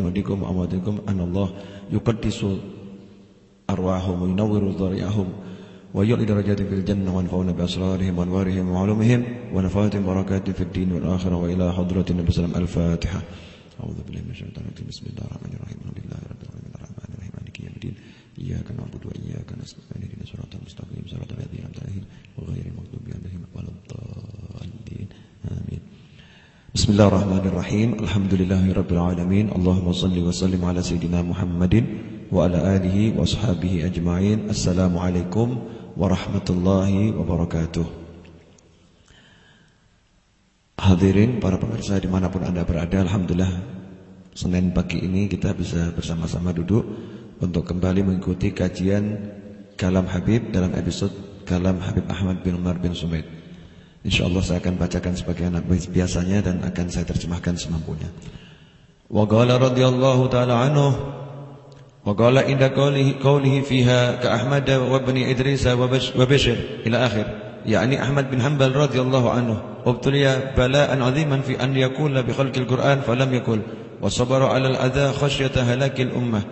وديكم وأمواتكم أن الله يقدس أرواحهم وينور ضريعهم ويعلي درجات في الجنة وانفعنا بأسرارهم وأنوارهم وعلومهم ونفاتهم بركات في الدين والآخرة وإلى حضرة النبي صلى الله عليه وسلم الفاتحة. أعوذ بالله من الشيطان الرجيم. بسم الله الرحمن الرحيم. الحمد لله رب العالمين. الرحمن الرحيم. مالك يوم الدين. إياك نعبد وإياك نستعين. اهدنا الصراط المستقيم. صراط الذين أنعمت عليهم وغير المغضوب عليهم ولا الضالين. آمين. Bismillahirrahmanirrahim. Alhamdulillahirabbil alamin. Allahumma shalli wa sallim ala sayidina Muhammadin wa ala alihi wa sahbihi ajmain. Assalamualaikum warahmatullahi wabarakatuh. Hadirin para pemirsa di mana pun Anda berada, alhamdulillah Senin pagi ini kita bisa bersama-sama duduk untuk kembali mengikuti kajian Kalam Habib dalam episode Kalam Habib Ahmad bin Umar bin Sumaid. Insya Allah saya akan bacakan sebagai anak biasanya dan akan saya terjemahkan semampunya. Wa qala radhiyallahu taala anhu wa qala inda qawlihi qawlihi fiha ka Ahmad wa ibn Idris wa Bishr ila akhir. Yani Ahmad bin Hanbal radhiyallahu anhu ubtuliya bala'an 'aziman fi an yakula bi khalqil Qur'an falam yakul wa sabara 'ala al-adha khasyata halakil ummah.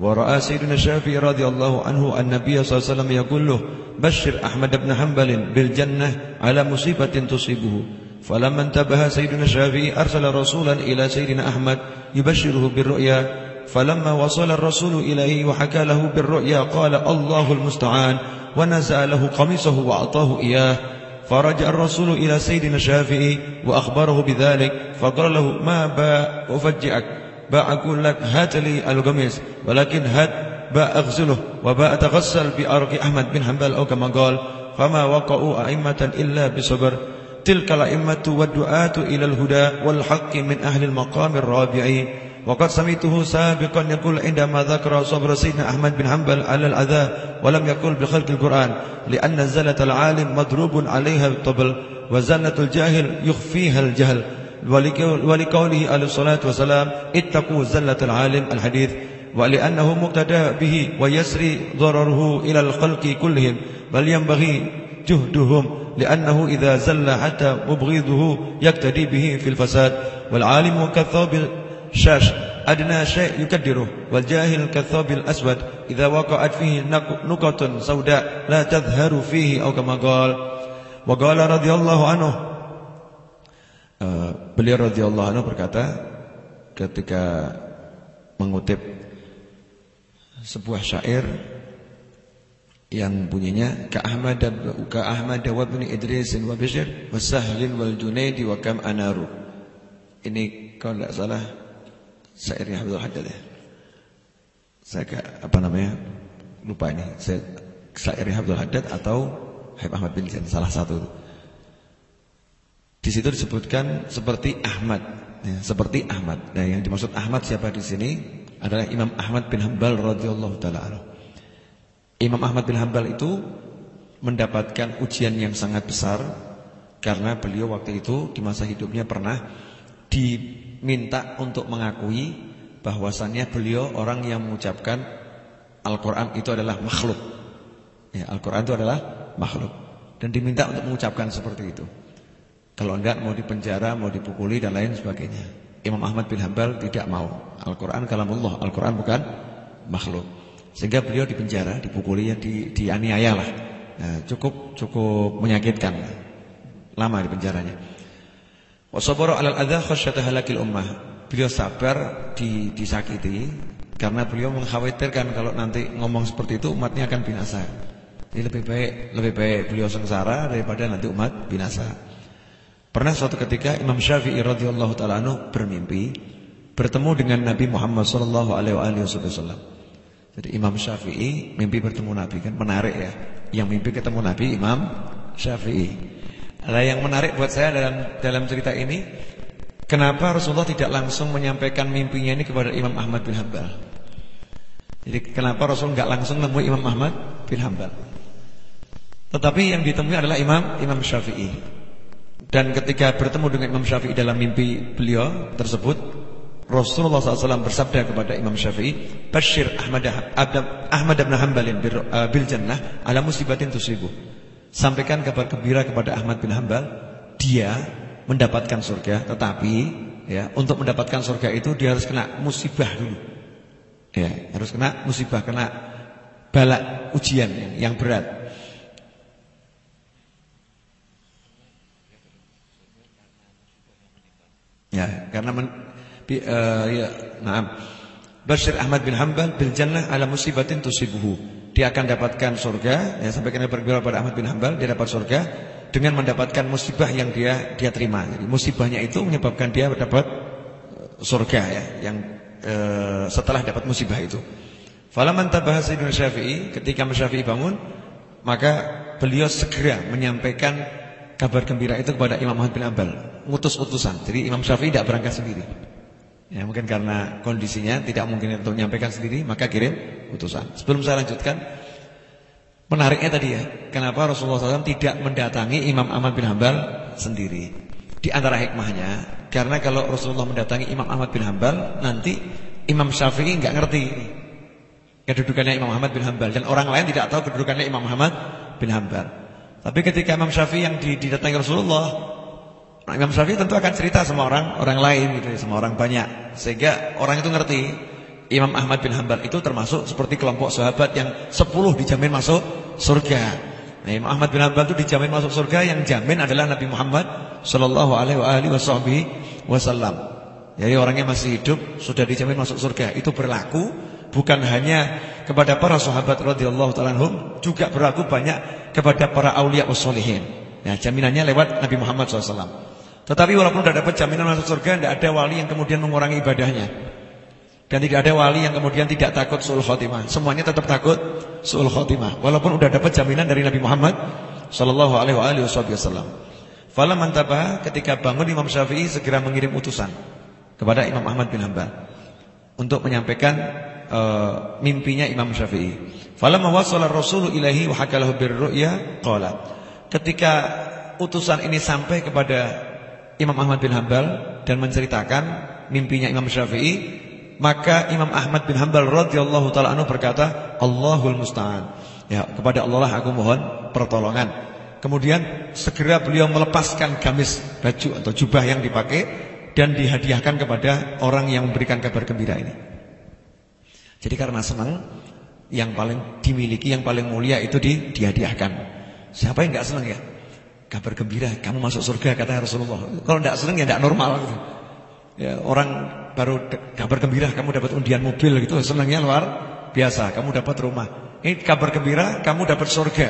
ورأى سيدنا الشافعي رضي الله عنه النبي صلى الله عليه وسلم يقول له بشر أحمد بن حنبل بالجنة على مصيبة تصيبه. فلما انتبه سيدنا الشافعي أرسل رسولا إلى سيدنا أحمد يبشره بالرؤيا. فلما وصل الرسول إليه وحكى له بالرؤيا قال الله المستعان. ونزع له قميصه وأعطاه إياه. فرجع الرسول إلى سيدنا الشافعي وأخبره بذلك فقال له ما باء أفجعك باء أقول لك هات لي القميص ولكن هات باء أغسله وباء أتغسل بأرق أحمد بن حنبل أو كما قال فما وقعوا أئمة إلا بصبر. تلك الأئمة والدعاة إلى الهدى والحق من أهل المقام الرابع وقد سمعته سابقا يقول عندما ذكر صبر سيدنا أحمد بن حنبل على الأذى ولم يقل بخلق القرآن لأن زلة العالم مضروب عليها بالطبل وزلة الجاهل يخفيها الجهل. ولقوله عليه الصلاة والسلام اتقوا زلة العالم الحديث ولأنه مقتدى به ويسري ضرره إلى الخلق كلهم بل ينبغي جهدهم لأنه إذا زل حتى مبغضه يقتدي به في الفساد. والعالم كالثوب الشاش أدنى شيء يكدره والجاهل كالثوب الأسود إذا وقعت فيه نقط سوداء لا تظهر فيه أو كما قال وقال رضي الله عنه beliau radhiyallahu anhu berkata ketika mengutip sebuah syair yang bunyinya ka Ahmad ka Ahmad wa ibn Idris wa Bishr wa Sahlin wal Junaidi wa kam anaru. Ini kalau tidak salah syairnya Abdul Haddad ya saya ke, apa namanya lupa ini. Saya syairnya Abdul Haddad atau Habib Ahmad bin Zain salah satu di situ disebutkan seperti Ahmad, ya, seperti Ahmad. Nah, yang dimaksud Ahmad siapa di sini adalah Imam Ahmad bin Hambal radhiyallahu taala. Imam Ahmad bin Hambal itu mendapatkan ujian yang sangat besar karena beliau waktu itu di masa hidupnya pernah diminta untuk mengakui bahwasannya beliau orang yang mengucapkan Al-Qur'an itu adalah makhluk. Ya, Al-Qur'an itu adalah makhluk dan diminta untuk mengucapkan seperti itu. Kalau enggak mau dipenjara, mau dipukuli dan lain sebagainya. Imam Ahmad bin Hambal tidak mau. Al-Quran kalamullah, Al-Quran bukan makhluk. Sehingga beliau dipenjara, dipukuli, ya, di, dianiaya lah. Nah, cukup cukup menyakitkan. Lama di penjaranya. Wasabara alal adha khasyata halakil ummah. Beliau sabar di, disakiti karena beliau mengkhawatirkan kalau nanti ngomong seperti itu umatnya akan binasa. Jadi lebih baik lebih baik beliau sengsara daripada nanti umat binasa. Pernah suatu ketika Imam Syafi'i radhiyallahu taala anhu bermimpi bertemu dengan Nabi Muhammad sallallahu alaihi wasallam. Jadi Imam Syafi'i mimpi bertemu Nabi kan menarik ya. Yang mimpi ketemu Nabi Imam Syafi'i. Nah, yang menarik buat saya dalam dalam cerita ini kenapa Rasulullah tidak langsung menyampaikan mimpinya ini kepada Imam Ahmad bin Hambal. Jadi kenapa Rasul nggak langsung nemu Imam Ahmad bin Hambal. Tetapi yang ditemui adalah Imam Imam Syafi'i. Dan ketika bertemu dengan Imam Syafi'i dalam mimpi beliau tersebut Rasulullah SAW bersabda kepada Imam Syafi'i Bashir Ahmad, Ahmad bin Hanbalin uh, bil jannah ala musibatin tusibu Sampaikan kabar gembira kepada Ahmad bin Hanbal Dia mendapatkan surga Tetapi ya, untuk mendapatkan surga itu dia harus kena musibah dulu. Ya, harus kena musibah, kena bala ujian yang berat. Ya, karena men, bi, uh, ya, nah, Bashir Ahmad bin Hanbal bil jannah ala musibatin tusibuhu. Dia akan dapatkan surga, ya sampai kena berbicara pada Ahmad bin Hanbal, dia dapat surga dengan mendapatkan musibah yang dia dia terima. Jadi musibahnya itu menyebabkan dia dapat eh, surga ya, yang uh, setelah dapat musibah itu. Falaman tabah Sayyidina Syafi'i ketika Syafi'i bangun, maka beliau segera menyampaikan kabar gembira itu kepada Imam Ahmad bin Ambal, ngutus utusan. Jadi Imam Syafi'i tidak berangkat sendiri. Ya, mungkin karena kondisinya tidak mungkin untuk menyampaikan sendiri, maka kirim utusan. Sebelum saya lanjutkan, menariknya tadi ya, kenapa Rasulullah SAW tidak mendatangi Imam Ahmad bin Hambal sendiri? Di antara hikmahnya, karena kalau Rasulullah mendatangi Imam Ahmad bin Hambal, nanti Imam Syafi'i nggak ngerti kedudukannya Imam Ahmad bin Hambal dan orang lain tidak tahu kedudukannya Imam Ahmad bin Hambal. Tapi ketika Imam Syafi'i yang didatangi Rasulullah, Imam Syafi'i tentu akan cerita sama orang orang lain gitu, ya, sama orang banyak sehingga orang itu ngerti Imam Ahmad bin Hambal itu termasuk seperti kelompok sahabat yang 10 dijamin masuk surga. Nah, Imam Ahmad bin Hambal itu dijamin masuk surga yang jamin adalah Nabi Muhammad sallallahu alaihi wasallam. Jadi orangnya masih hidup sudah dijamin masuk surga. Itu berlaku bukan hanya kepada para sahabat radhiyallahu taala juga berlaku banyak kepada para aulia wassalihin. Ya, jaminannya lewat Nabi Muhammad SAW. Tetapi walaupun sudah dapat jaminan masuk surga, tidak ada wali yang kemudian mengurangi ibadahnya. Dan tidak ada wali yang kemudian tidak takut suul khotimah. Semuanya tetap takut suul khotimah. Walaupun sudah dapat jaminan dari Nabi Muhammad sallallahu alaihi wasallam. Fala mantabah ketika bangun Imam Syafi'i segera mengirim utusan kepada Imam Ahmad bin Hanbal untuk menyampaikan uh, mimpinya Imam Syafi'i. Falamma wasala Rasul ilahi wa hakalahu birru'ya qala. Ketika utusan ini sampai kepada Imam Ahmad bin Hambal dan menceritakan mimpinya Imam Syafi'i, maka Imam Ahmad bin Hambal radhiyallahu taala anhu berkata, "Allahul musta'an." Ya, kepada Allah lah aku mohon pertolongan. Kemudian segera beliau melepaskan gamis baju atau jubah yang dipakai dan dihadiahkan kepada orang yang memberikan kabar gembira ini. Jadi karena senang yang paling dimiliki, yang paling mulia itu di, dihadiahkan. Siapa yang nggak senang ya? Kabar gembira, kamu masuk surga kata Rasulullah. Kalau nggak senang ya nggak normal. Gitu. Ya, orang baru kabar gembira, kamu dapat undian mobil gitu, senangnya luar biasa. Kamu dapat rumah. Ini kabar gembira, kamu dapat surga.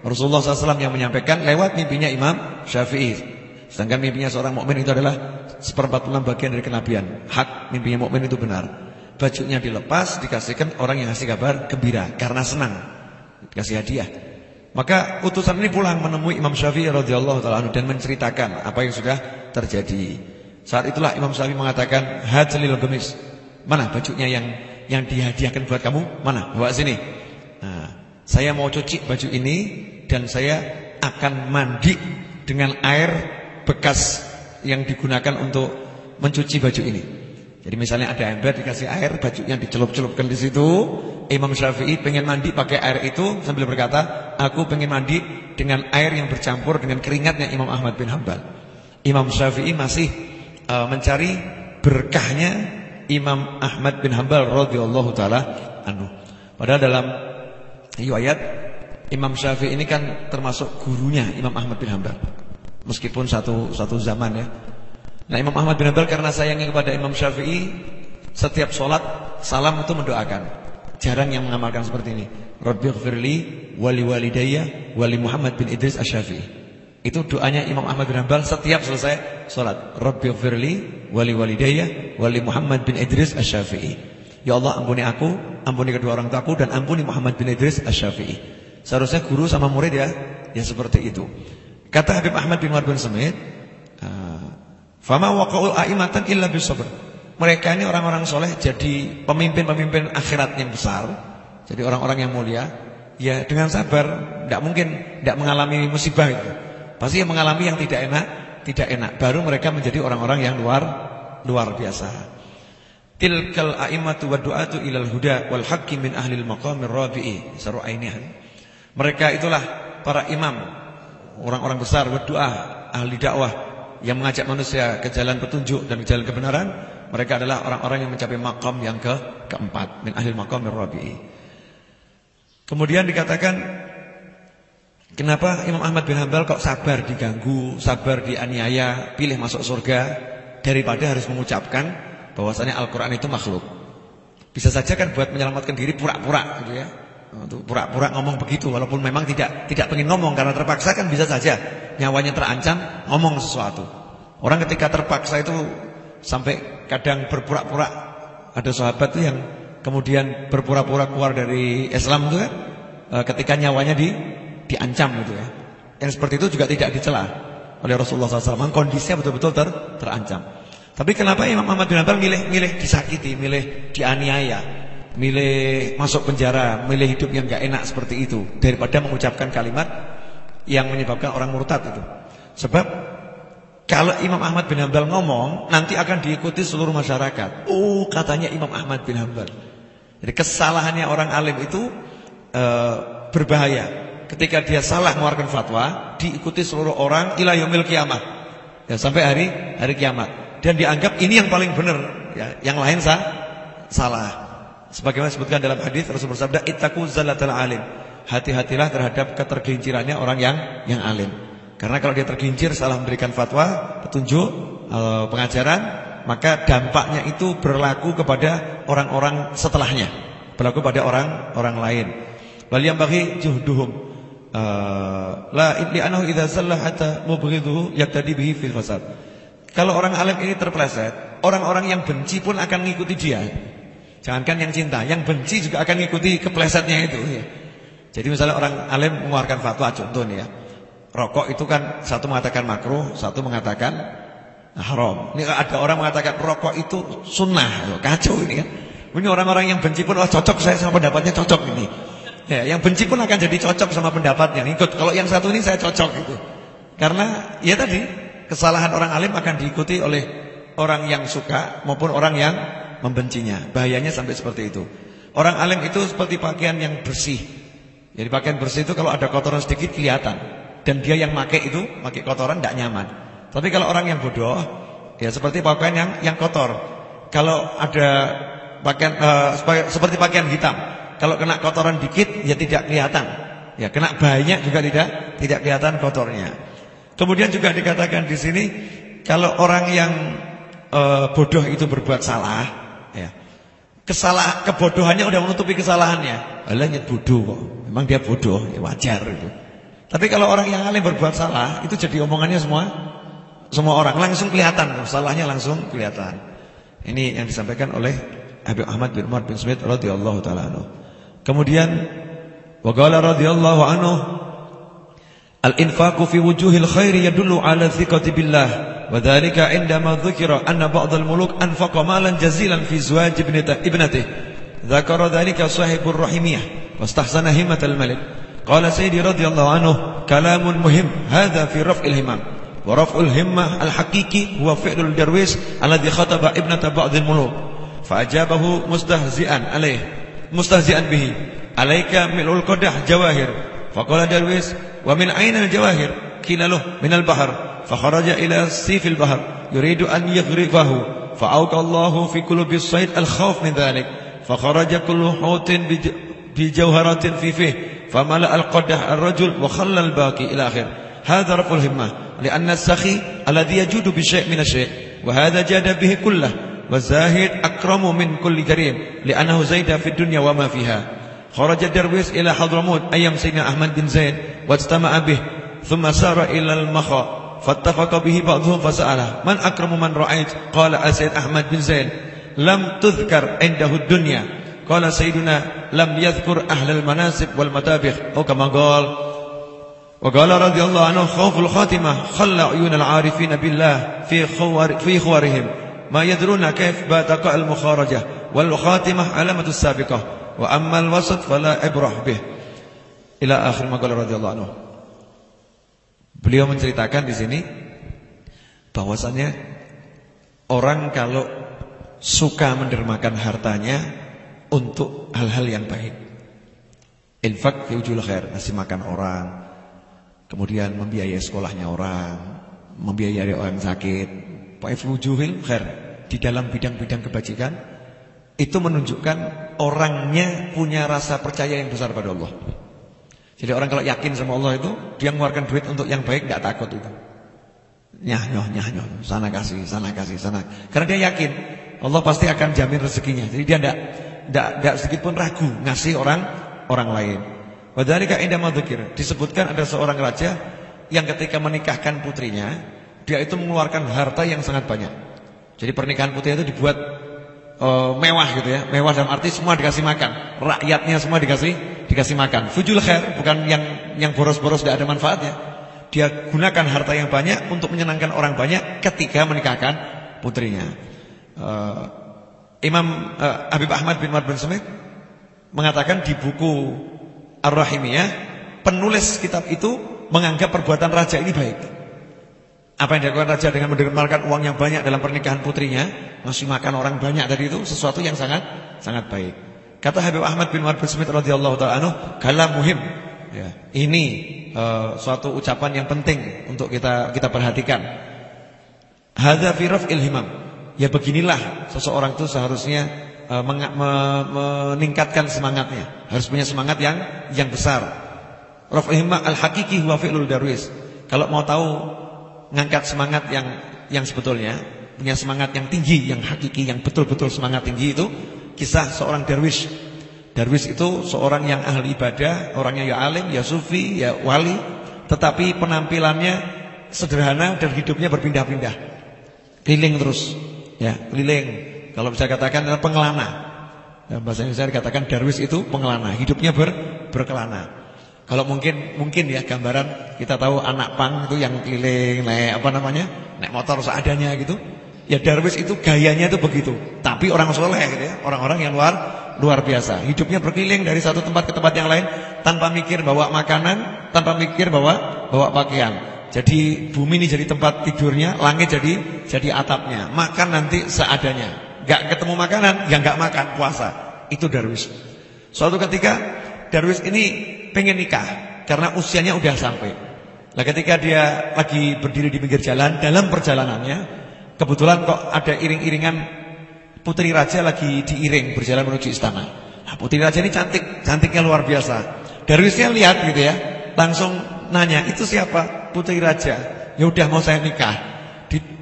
Rasulullah SAW yang menyampaikan lewat mimpinya Imam Syafi'i. Sedangkan mimpinya seorang mukmin itu adalah seperempat enam bagian dari kenabian. Hak mimpinya mukmin itu benar bajunya dilepas dikasihkan orang yang ngasih kabar gembira karena senang. Dikasih hadiah. Maka utusan ini pulang menemui Imam Syafi'i radhiyallahu taala dan menceritakan apa yang sudah terjadi. Saat itulah Imam Syafi'i mengatakan hajlil gemis. Mana bajunya yang yang dihadiahkan buat kamu? Mana? Bawa sini. Nah, saya mau cuci baju ini dan saya akan mandi dengan air bekas yang digunakan untuk mencuci baju ini jadi misalnya ada ember dikasih air, bajunya dicelup-celupkan di situ. Imam Syafi'i pengen mandi pakai air itu sambil berkata, aku pengen mandi dengan air yang bercampur dengan keringatnya Imam Ahmad bin Hambal. Imam Syafi'i masih uh, mencari berkahnya Imam Ahmad bin Hambal radhiyallahu taala anhu. Padahal dalam riwayat Imam Syafi'i ini kan termasuk gurunya Imam Ahmad bin Hambal. Meskipun satu satu zaman ya. Nah Imam Ahmad bin Hanbal karena sayangnya kepada Imam Syafi'i Setiap sholat salam itu mendoakan. Jarang yang mengamalkan seperti ini. Rabbi gfirli wali walidayya wali Muhammad bin Idris Asyafi'i Itu doanya Imam Ahmad bin Hanbal setiap selesai sholat. Rabbi gfirli wali walidayya wali Muhammad bin Idris Asyafi'i Ya Allah ampuni aku, ampuni kedua orang tuaku dan ampuni Muhammad bin Idris Asyafi'i Seharusnya guru sama murid ya Ya seperti itu. Kata Habib Ahmad bin Umar bin Samit Fama waqa'ul a'imatan illa bisabr. Mereka ini orang-orang soleh jadi pemimpin-pemimpin akhirat yang besar. Jadi orang-orang yang mulia ya dengan sabar, tidak mungkin tidak mengalami musibah itu. Pasti yang mengalami yang tidak enak, tidak enak. Baru mereka menjadi orang-orang yang luar luar biasa. Tilkal a'immatu wa du'atu ilal huda wal haqqi min ahlil maqamir rabi'i. Saru ainihan. Mereka itulah para imam, orang-orang besar berdoa, ahli dakwah yang mengajak manusia ke jalan petunjuk dan ke jalan kebenaran, mereka adalah orang-orang yang mencapai makam yang ke keempat min ahli maqam rabi'i. Kemudian dikatakan kenapa Imam Ahmad bin Hambal kok sabar diganggu, sabar dianiaya, pilih masuk surga daripada harus mengucapkan bahwasanya Al-Qur'an itu makhluk. Bisa saja kan buat menyelamatkan diri pura-pura gitu ya. Untuk pura-pura ngomong begitu walaupun memang tidak tidak pengen ngomong karena terpaksa kan bisa saja nyawanya terancam ngomong sesuatu. Orang ketika terpaksa itu sampai kadang berpura-pura ada sahabat tuh yang kemudian berpura-pura keluar dari Islam itu kan e, ketika nyawanya di diancam gitu ya. Yang seperti itu juga tidak dicela oleh Rasulullah SAW. Kondisinya betul-betul ter, terancam. Tapi kenapa Imam Ahmad bin Hanbal milih milih disakiti, milih dianiaya? Milih masuk penjara, milih hidup yang gak enak seperti itu daripada mengucapkan kalimat yang menyebabkan orang murtad itu. Sebab kalau Imam Ahmad bin Hambal ngomong nanti akan diikuti seluruh masyarakat. Oh, katanya Imam Ahmad bin Hambal. Jadi kesalahannya orang alim itu e, berbahaya. Ketika dia salah mengeluarkan fatwa, diikuti seluruh orang ila yaumil kiamat. Ya, sampai hari hari kiamat. Dan dianggap ini yang paling benar, ya, yang lain sah, salah. Sebagaimana disebutkan dalam hadis Rasul bersabda, "Ittaqu zallatal alim." Hati-hatilah terhadap ketergelincirannya orang yang yang alim. Karena kalau dia tergincir salah memberikan fatwa, petunjuk, eh, pengajaran, maka dampaknya itu berlaku kepada orang-orang setelahnya, berlaku pada orang-orang lain. Bal yang bagi juhduhum eh, la ibli anahu idza sallah hatta mubghiduhu yaqtadi bihi fil fasad. Kalau orang alim ini terpleset, orang-orang yang benci pun akan mengikuti dia. Jangankan yang cinta, yang benci juga akan mengikuti keplesetnya itu ya. Jadi misalnya orang alim mengeluarkan fatwa contoh nih ya. Rokok itu kan satu mengatakan makruh, satu mengatakan haram. Ini ada orang mengatakan rokok itu sunnah, kacau ini kan. Ini orang-orang yang benci pun oh cocok saya sama pendapatnya cocok ini. Ya, yang benci pun akan jadi cocok sama pendapatnya. Ikut kalau yang satu ini saya cocok itu. Karena ya tadi kesalahan orang alim akan diikuti oleh orang yang suka maupun orang yang membencinya. Bahayanya sampai seperti itu. Orang alim itu seperti pakaian yang bersih. Jadi pakaian bersih itu kalau ada kotoran sedikit kelihatan. Dan dia yang pakai itu, pakai kotoran tidak nyaman. Tapi kalau orang yang bodoh, ya seperti pakaian yang yang kotor. Kalau ada pakaian uh, seperti pakaian hitam, kalau kena kotoran dikit ya tidak kelihatan. Ya kena banyak juga tidak tidak kelihatan kotornya. Kemudian juga dikatakan di sini kalau orang yang uh, bodoh itu berbuat salah, ya. Kesalah kebodohannya udah menutupi kesalahannya. Alah nyet bodoh kok. Memang dia bodoh, ya wajar itu. Tapi kalau orang yang alim berbuat salah, itu jadi omongannya semua semua orang langsung kelihatan, salahnya langsung kelihatan. Ini yang disampaikan oleh Habib Ahmad bin Umar bin Smith radhiyallahu taala anhu. Kemudian wa qala radhiyallahu anhu al-infaqu fi wujuhil khairi yadullu ala thiqati billah وذلك عندما ذكر أن بعض الملوك أنفق مالا جزيلا في زواج ابنته. ذكر ذلك صاحب الرحمية واستحسن همة الملك. قال سيدي رضي الله عنه كلام مهم. هذا في رفع الهمم. ورفع الهمة الحقيقي هو فعل الدرويش الذي خطب ابنة بعض الملوك. فأجابه مستهزئا عليه. مستهزئا به. عليك ملء القدح جواهر. فقال درويش ومن أين الجواهر؟ قيل له من البحر فخرج إلى سيف البحر يريد أن يغرقه فأوقى الله في قلوب الصيد الخوف من ذلك فخرج كل حوت بجوهرة في فيه فملأ القدح الرجل وخلى الباقي إلى آخر هذا رفع الهمة لأن السخي الذي يجود بشيء من الشيء وهذا جاد به كله والزاهد أكرم من كل كريم لأنه زيد في الدنيا وما فيها. خرج الدرويش إلى حضرموت أيام سيدنا أحمد بن زيد واجتمع به ثم سار إلى المخا فاتفق به بعضهم فسأله من أكرم من رأيت؟ قال أسيد أحمد بن زين لم تذكر عنده الدنيا. قال سيدنا لم يذكر أهل المناسب والمتابخ. أو كما قال وقال رضي الله عنه خوف الخاتمة خلى عيون العارفين بالله في خوار في خوارهم ما يدرون كيف بات المخارجة والخاتمة علامة السابقة وأما الوسط فلا إبرح به. إلى آخر ما قال رضي الله عنه. Beliau menceritakan di sini bahwasannya orang kalau suka mendermakan hartanya untuk hal-hal yang baik. Infak fi ujul khair, ngasih makan orang, kemudian membiayai sekolahnya orang, membiayai orang sakit, wujuhil khair di dalam bidang-bidang kebajikan itu menunjukkan orangnya punya rasa percaya yang besar pada Allah. Jadi orang kalau yakin sama Allah itu dia mengeluarkan duit untuk yang baik tidak takut itu. Nyah nyoh nyah nyoh, sana kasih, sana kasih, sana. Karena dia yakin Allah pasti akan jamin rezekinya. Jadi dia tidak tidak tidak sedikit pun ragu ngasih orang orang lain. Wadhalika indah madzikir disebutkan ada seorang raja yang ketika menikahkan putrinya, dia itu mengeluarkan harta yang sangat banyak. Jadi pernikahan putrinya itu dibuat uh, mewah gitu ya. Mewah dalam arti semua dikasih makan. Rakyatnya semua dikasih dikasih makan. Fujul khair bukan yang yang boros-boros tidak ada manfaatnya. Dia gunakan harta yang banyak untuk menyenangkan orang banyak ketika menikahkan putrinya. Uh, Imam uh, Habib Ahmad bin Umar bin Sumit mengatakan di buku Ar-Rahimiyah penulis kitab itu menganggap perbuatan raja ini baik. Apa yang dilakukan raja dengan menerima uang yang banyak dalam pernikahan putrinya, ngasih makan orang banyak tadi itu sesuatu yang sangat sangat baik. Kata Habib Ahmad bin Umar bin Smith radhiyallahu taala anhu, kalam muhim. Ya, ini uh, suatu ucapan yang penting untuk kita kita perhatikan. Hadza fi raf'il himam. Ya beginilah seseorang itu seharusnya uh, meningkatkan semangatnya. Harus punya semangat yang yang besar. Raf'ul himmah al-hakiki huwa fi'lul darwis. Kalau mau tahu ngangkat semangat yang yang sebetulnya, punya semangat yang tinggi, yang hakiki, yang betul-betul semangat tinggi itu kisah seorang darwis. Darwis itu seorang yang ahli ibadah, orangnya ya alim, ya sufi, ya wali, tetapi penampilannya sederhana dan hidupnya berpindah-pindah. Keliling terus, ya, keliling. Kalau bisa katakan pengelana. Dalam bahasa Indonesia dikatakan darwis itu pengelana, hidupnya ber, berkelana. Kalau mungkin mungkin ya gambaran kita tahu anak pang itu yang keliling naik apa namanya? naik motor seadanya gitu. Ya Darwis itu gayanya itu begitu. Tapi orang soleh gitu ya, orang-orang yang luar luar biasa. Hidupnya berkeliling dari satu tempat ke tempat yang lain tanpa mikir bawa makanan, tanpa mikir bawa bawa pakaian. Jadi bumi ini jadi tempat tidurnya, langit jadi jadi atapnya. Makan nanti seadanya. Gak ketemu makanan, ya gak makan puasa. Itu Darwis. Suatu ketika Darwis ini pengen nikah karena usianya udah sampai. Nah ketika dia lagi berdiri di pinggir jalan dalam perjalanannya kebetulan kok ada iring-iringan putri raja lagi diiring berjalan menuju istana. Nah, putri raja ini cantik, cantiknya luar biasa. Darwisnya lihat gitu ya, langsung nanya itu siapa putri raja? Ya udah mau saya nikah.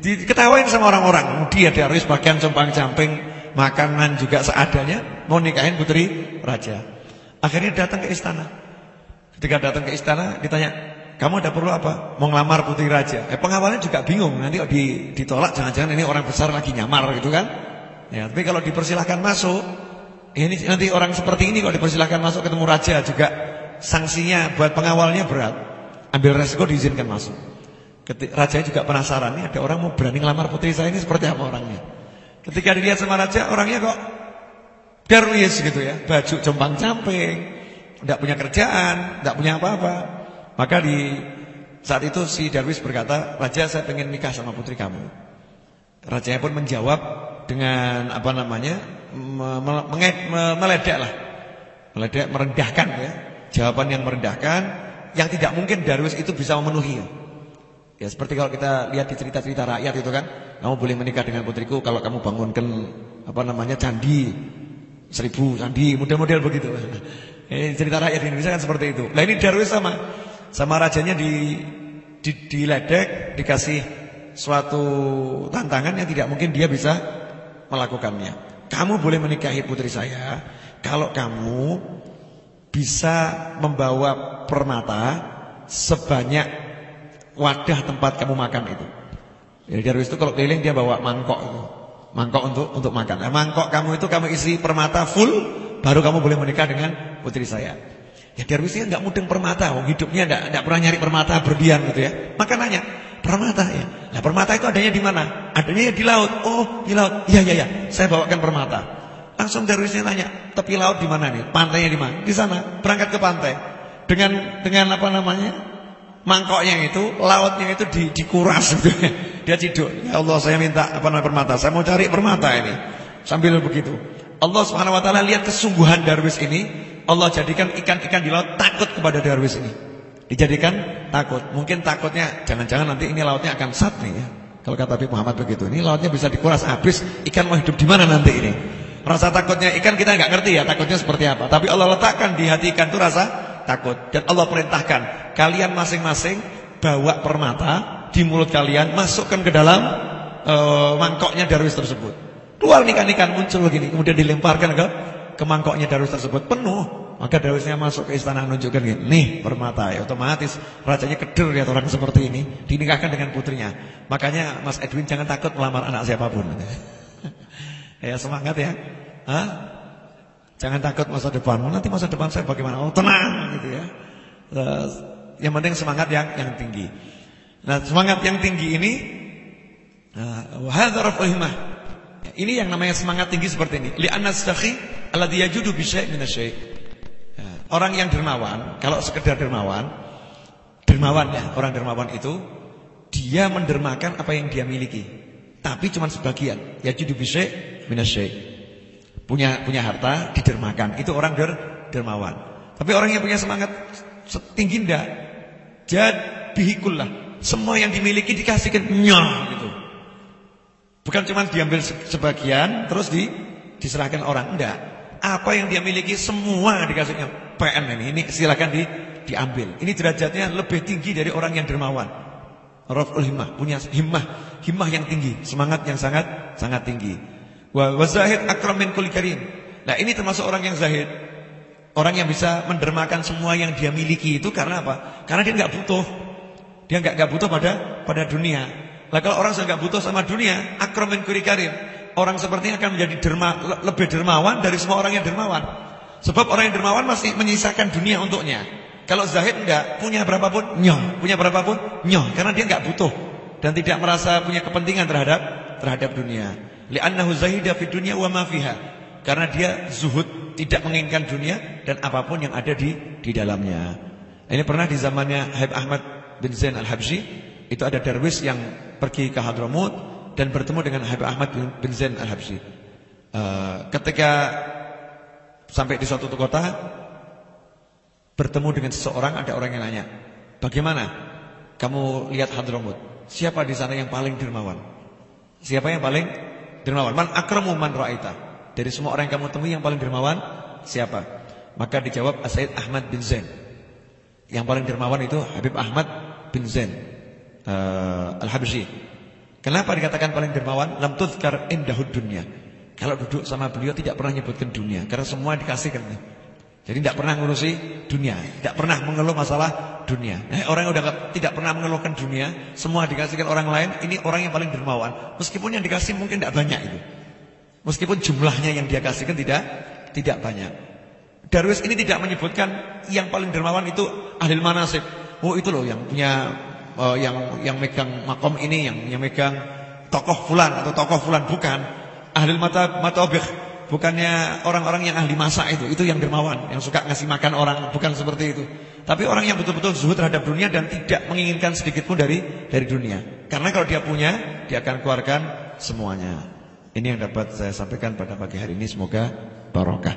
Diketawain sama orang-orang. Dia Darwis bagian compang-camping, makanan juga seadanya, mau nikahin putri raja. Akhirnya datang ke istana. Ketika datang ke istana ditanya, "Kamu ada perlu apa?" Mau ngelamar putri raja. Eh pengawalnya juga bingung, nanti di, ditolak jangan-jangan ini orang besar lagi nyamar gitu kan. Ya, tapi kalau dipersilahkan masuk, ini nanti orang seperti ini kalau dipersilahkan masuk ketemu raja juga sanksinya buat pengawalnya berat. Ambil resiko diizinkan masuk. Raja juga penasaran nih ada orang mau berani ngelamar putri saya ini seperti apa orangnya. Ketika dilihat sama raja, orangnya kok darwis gitu ya, baju jompang-camping, tidak punya kerjaan, tidak punya apa-apa. Maka di saat itu si Darwis berkata, Raja saya ingin nikah sama putri kamu. Raja pun menjawab dengan apa namanya, meledek lah, meledek merendahkan ya, jawaban yang merendahkan, yang tidak mungkin Darwis itu bisa memenuhi. Ya seperti kalau kita lihat di cerita-cerita rakyat itu kan, kamu boleh menikah dengan putriku kalau kamu bangunkan apa namanya candi seribu candi, model-model begitu. Ini cerita rakyat Indonesia kan seperti itu. Nah ini Darwis sama sama rajanya di, di diledek, dikasih suatu tantangan yang tidak mungkin dia bisa melakukannya. Kamu boleh menikahi putri saya kalau kamu bisa membawa permata sebanyak wadah tempat kamu makan itu. Jadi Darwis itu kalau keliling dia bawa mangkok itu. Mangkok untuk untuk makan. Nah, mangkok kamu itu kamu isi permata full baru kamu boleh menikah dengan putri saya. Ya Darwisnya nggak mudeng permata, wong hidupnya nggak nggak pernah nyari permata berdiam gitu ya. Maka nanya, permata ya. Nah permata itu adanya di mana? Adanya ya di laut. Oh di laut. Iya iya iya. Saya bawakan permata. Langsung Darwisnya nanya, tepi laut di mana nih? Pantainya di mana? Di sana. Berangkat ke pantai. Dengan dengan apa namanya? Mangkoknya itu, lautnya itu di, dikuras gitu. Dia ciduk. Ya Allah saya minta apa namanya permata. Saya mau cari permata ini. Sambil begitu. Allah Subhanahu wa taala lihat kesungguhan Darwis ini, Allah jadikan ikan-ikan di laut takut kepada Darwis ini. Dijadikan takut. Mungkin takutnya jangan-jangan nanti ini lautnya akan sat nih ya. Kalau kata Nabi Muhammad begitu, ini lautnya bisa dikuras habis, ikan mau hidup di mana nanti ini? Rasa takutnya ikan kita nggak ngerti ya, takutnya seperti apa. Tapi Allah letakkan di hati ikan itu rasa takut. Dan Allah perintahkan, kalian masing-masing bawa permata di mulut kalian, masukkan ke dalam uh, mangkoknya darwis tersebut. Keluar ikan-ikan muncul begini, kemudian dilemparkan ke ke mangkoknya darwis tersebut penuh. Maka Darwisnya masuk ke istana menunjukkan gini, nih permata ya otomatis rajanya keder lihat orang seperti ini dinikahkan dengan putrinya. Makanya Mas Edwin jangan takut melamar anak siapa pun. ya semangat ya. Hah? Jangan takut masa depan. Nanti masa depan saya bagaimana? Oh tenang gitu ya. yang penting semangat yang yang tinggi. Nah semangat yang tinggi ini, wahadzaraf Ini yang namanya semangat tinggi seperti ini. Li'annas sakhi alladhi yajudu bi syai' min Orang yang dermawan, kalau sekedar dermawan, dermawan ya, orang dermawan itu dia mendermakan apa yang dia miliki. Tapi cuma sebagian. Ya judu bisyai minasyai. Punya punya harta didermakan. Itu orang der, dermawan. Tapi orang yang punya semangat tinggi ndak. Jad bihikullah. Semua yang dimiliki dikasihkan nyah gitu. Bukan cuma diambil sebagian terus di diserahkan orang, enggak. Apa yang dia miliki semua dikasihnya PN ini. Ini silakan di, diambil. Ini derajatnya lebih tinggi dari orang yang dermawan. Raful himmah, punya himmah, himmah yang tinggi, semangat yang sangat sangat tinggi. Wa wazahid akram min kulli karim. Nah, ini termasuk orang yang zahid. Orang yang bisa mendermakan semua yang dia miliki itu karena apa? Karena dia nggak butuh. Dia nggak nggak butuh pada pada dunia. Lah kalau orang sudah nggak butuh sama dunia, akram min kulli karim. Orang seperti ini akan menjadi derma, lebih dermawan dari semua orang yang dermawan. Sebab orang yang dermawan masih menyisakan dunia untuknya. Kalau zahid enggak, punya berapapun nyoh, punya berapapun nyoh, karena dia enggak butuh dan tidak merasa punya kepentingan terhadap terhadap dunia. Li'annahu zahida fi dunya wa ma. Karena dia zuhud, tidak menginginkan dunia dan apa pun yang ada di di dalamnya. Ini pernah di zamannya Habib Ahmad bin Zain Al-Habsyi, itu ada darwis yang pergi ke Hadramut dan bertemu dengan Habib Ahmad bin Zain Al-Habsyi. Uh, ketika Sampai di suatu kota bertemu dengan seseorang, ada orang yang nanya, "Bagaimana kamu lihat Hadramut? Siapa di sana yang paling dermawan?" Siapa yang paling dermawan? Man akramu man ra'aita. Dari semua orang yang kamu temui yang paling dermawan siapa? Maka dijawab Said Ahmad bin Zain. Yang paling dermawan itu Habib Ahmad bin Zain uh, Al-Habsyi. Kenapa dikatakan paling dermawan? Lam tuzkar indahud dunya. Kalau duduk sama beliau tidak pernah nyebutkan dunia Karena semua dikasihkan. Jadi tidak pernah ngurusi dunia Tidak pernah mengeluh masalah dunia. Nah, Orang yang udah tidak pernah mengeluhkan dunia Semua dikasihkan orang lain Ini orang yang paling dermawan. Meskipun yang dikasih mungkin tidak banyak itu. Meskipun jumlahnya yang dia kasihkan tidak tidak banyak. Darwis ini tidak menyebutkan Yang paling dermawan itu ahli manasib. Oh itu loh yang punya uh, Yang yang megang makom ini Yang, yang megang tokoh fulan Atau tokoh fulan. Bukan ahli mata matobih bukannya orang-orang yang ahli masak itu. Itu yang dermawan. Yang suka ngasih makan orang. Bukan seperti itu. Tapi orang yang betul-betul zuhud terhadap dunia dan tidak menginginkan sedikit pun dari dari dunia. Karena kalau dia punya dia akan keluarkan semuanya. Ini yang dapat saya sampaikan pada pagi hari ini. Semoga barokah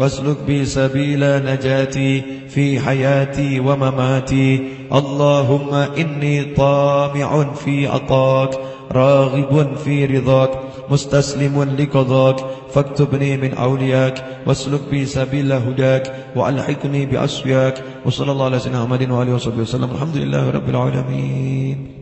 واسلك بي سبيل نجاتي في حياتي ومماتي. اللهم إني طامع في عطاك راغب في رضاك مستسلم لقضاك. فاكتبني من أولياك واسلك بي سبيل هداك وألحقني بأسوياك. وصلى الله على سيدنا محمد وآله وصحبه وسلم. الحمد لله رب العالمين.